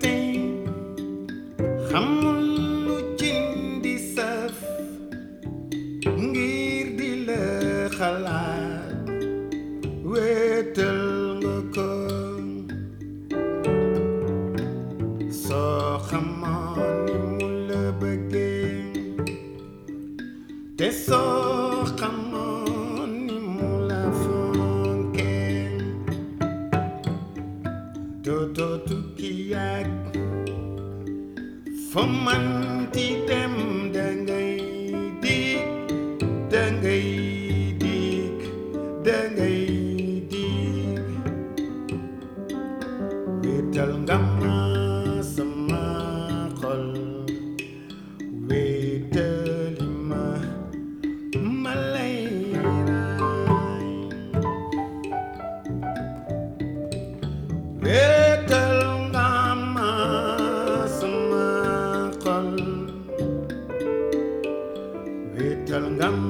tey xamul lu cin di saf ngir di la xalaat wéetal fo manti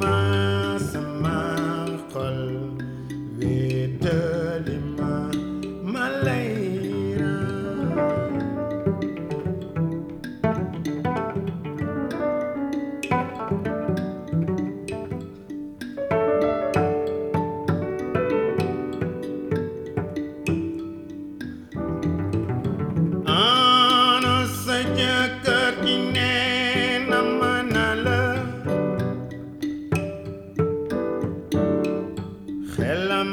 wéetal nga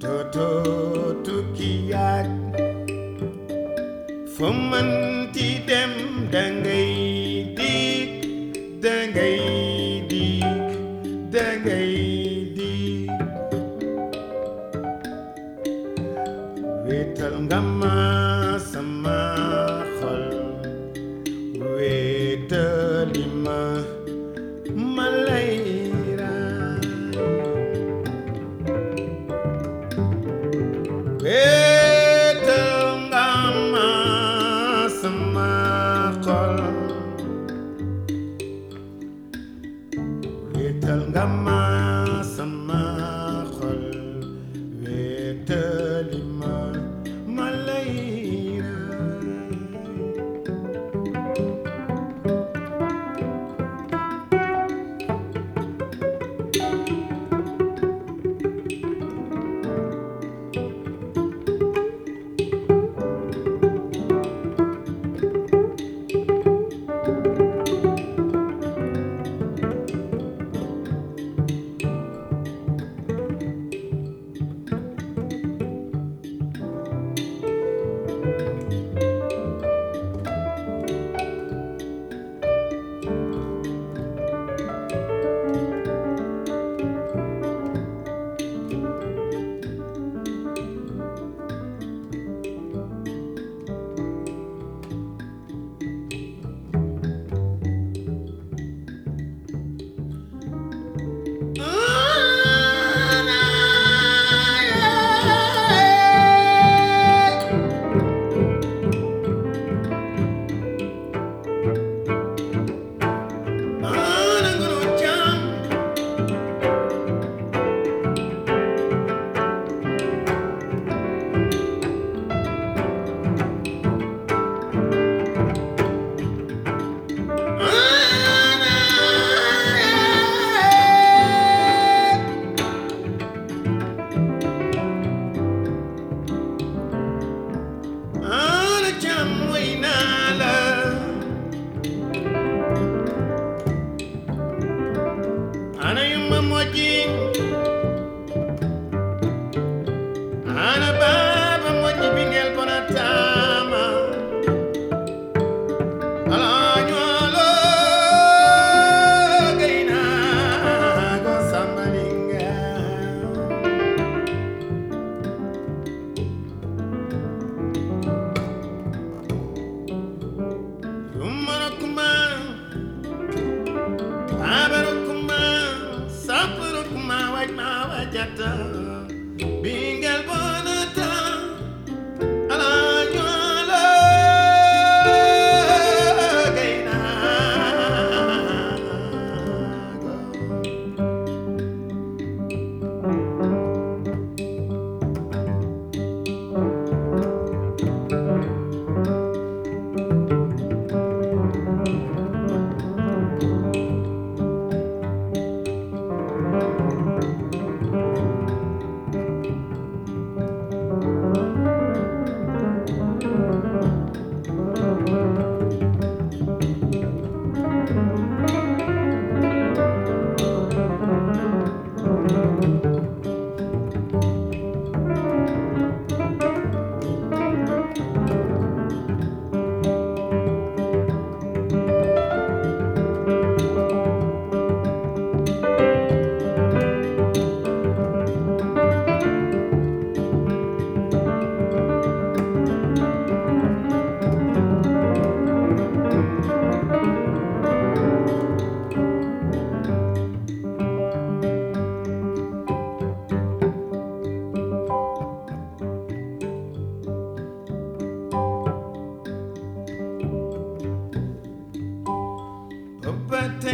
dootoo tukki yàgg fo mënti dem dangay dig dangay dig dangay dig wéetal nga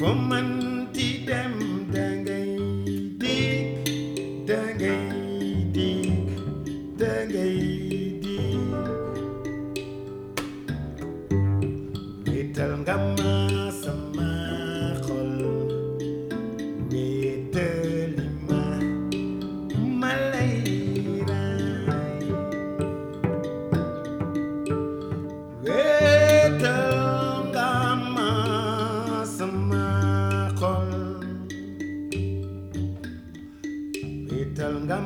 foo mënti dem wéetal nga